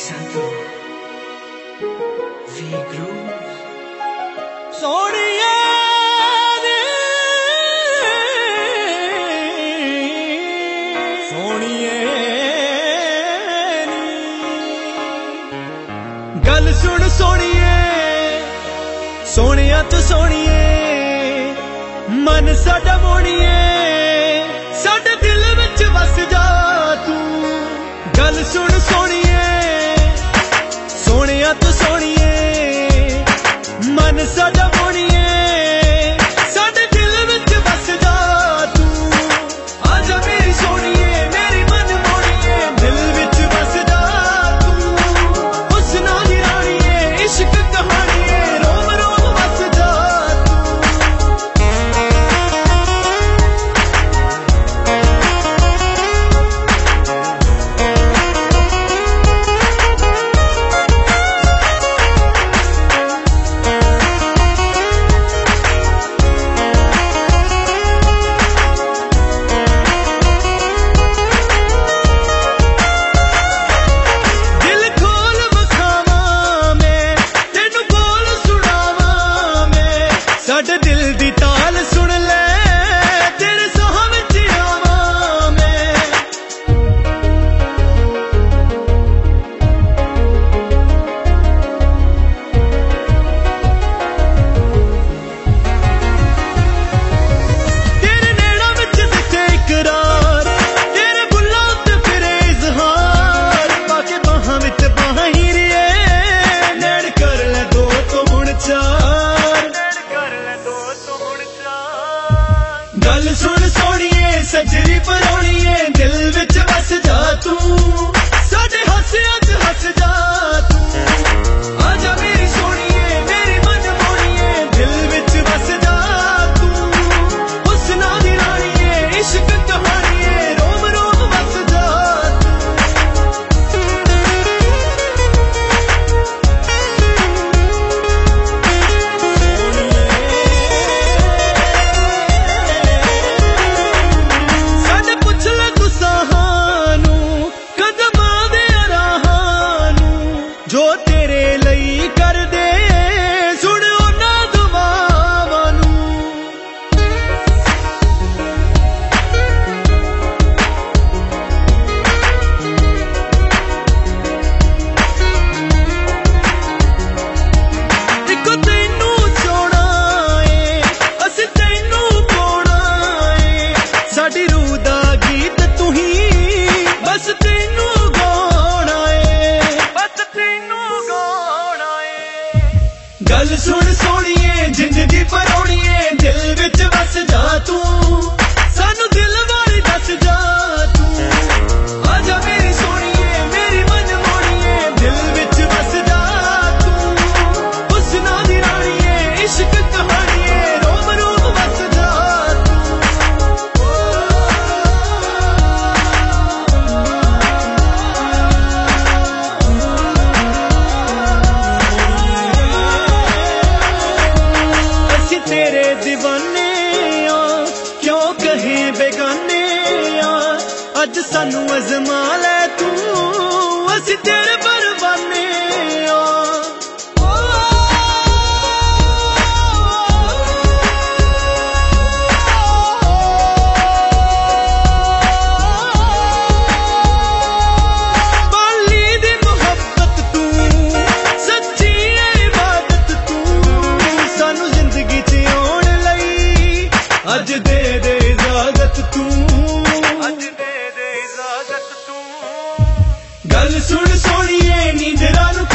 Santo. ਦੀ ਗਰੂਹ ਸੋਹਣੀਏ ਗੱਲ ਸੁਣ ਸੋਹਣੀਏ ਸੋਹਣਿਆ ਤੂੰ ਸੋਹਣੀਏ ਮਨ ਸਾਡਾ ਮੋੜੀਏ ਸੋਹਣੀਏ ਦਿਲ ਵਿੱਚ ਵਸ ਜਾ ਤੂੰ। ਗੱਲ ਸੁਣ ਸੋਹਣੀਏ ਜ਼ਿੰਦਗੀ ਪਰੋਣੀਏ ਦਿਲ ਵਿੱਚ ਵਸਦਾ ਤੂੰ। ਸਾਨੂੰ ਦਿਲ ਬਾਰੇ ਦੱਸ ਜਾ। ਅੱਜ ਸਾਨੂੰ ਅਜ਼ਮਾ ਲੈ ਤੂੰ ਅਸੀਂ ਤੇਰੇ ਪਰਵਾਨੇ ਅੱਜ ਦੇ ਦੇ ਇਜਾਜ਼ਤ ਤੂੰ। ਅੱਜ ਸੁਣ ਸੋਣੀਏ ਨੀਂਦਰਾਂ ਨੂੰ